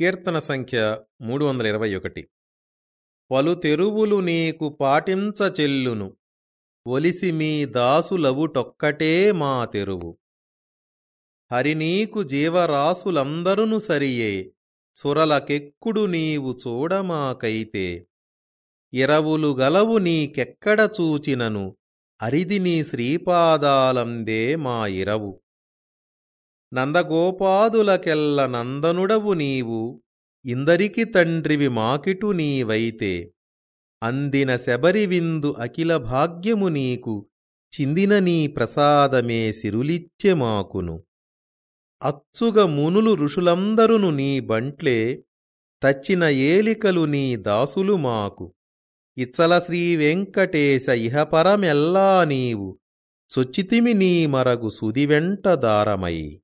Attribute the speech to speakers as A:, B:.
A: కీర్తన సంఖ్య మూడు వందల ఇరవై ఒకటి. పలు తెరువులు నీకు పాటించచెల్లును ఒలిసి మీ దాసులవుటొక్కటే మా తెరువు. హరినీకు జీవరాసులందరును సరియే సురలకెక్కుడు నీవు చూడమాకైతే. ఇరవులు గలవు నీకెక్కడ చూచినను అరిది నీ శ్రీపాదాలందే మా ఇరవు. నందగోపాదులకెల్ల నందనుడవు నీవు ఇందరికి తండ్రివి మాకిటు నీవైతే. అందిన శబరివిందు అఖిల భాగ్యము నీకు చిందిన నీ ప్రసాదమే సిరులిచ్చె మాకును. అచ్చుగ మునులు ఋషులందరును నీ బంట్లే తచ్చిన ఏలికలు నీ దాసులు మాకు. ఇచ్చల శ్రీ వెంకటేశ ఇహపరమెల్లా నీవు చొచ్చితిమి నీ మరగు సుదివెంట దారమై.